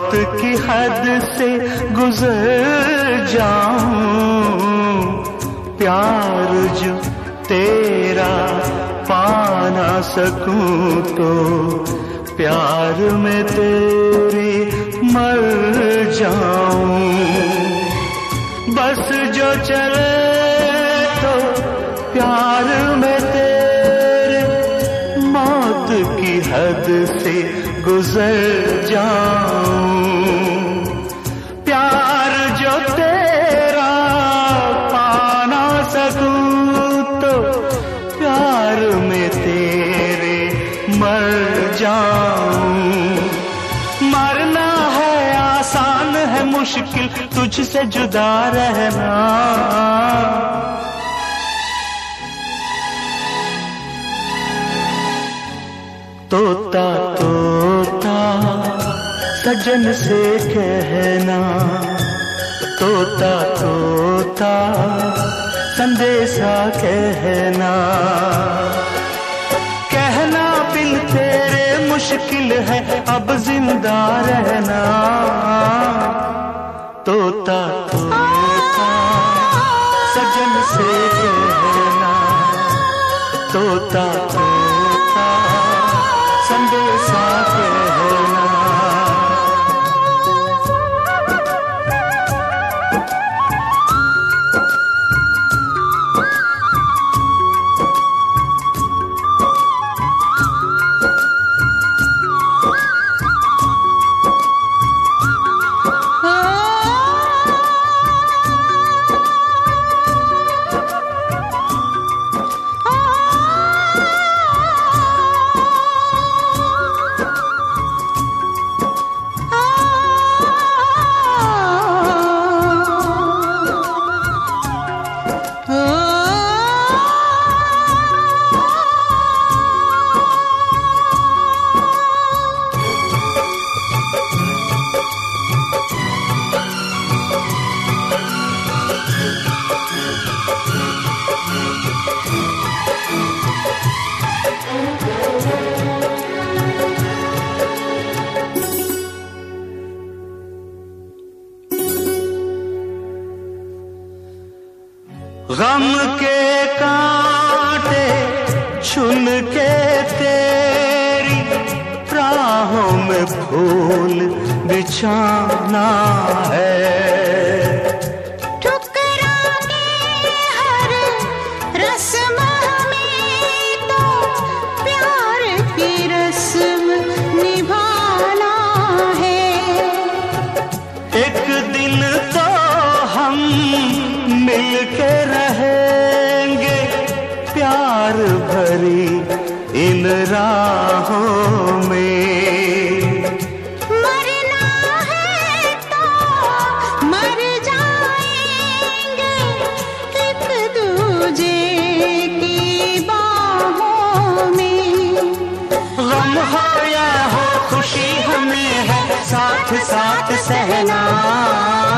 मौत की हद से गुजर जाऊँ। प्यार जो तेरा पाना सकूँ तो प्यार में तेरे मर जाऊँ। बस जो चले तो प्यार में तेरे मौत की हद से गुजर जाऊँ। तुझसे जुदा रहना। तोता तोता, सजन से कहना। तोता तोता, संदेशा कहना। कहना बिन तेरे मुश्किल है, अब ज़िंदा रहना। तोता। तोता सजन से कहना तोता। गम के कांटे चुन के तेरी राहों में फूल बिछाना है। साथ साथ सहना।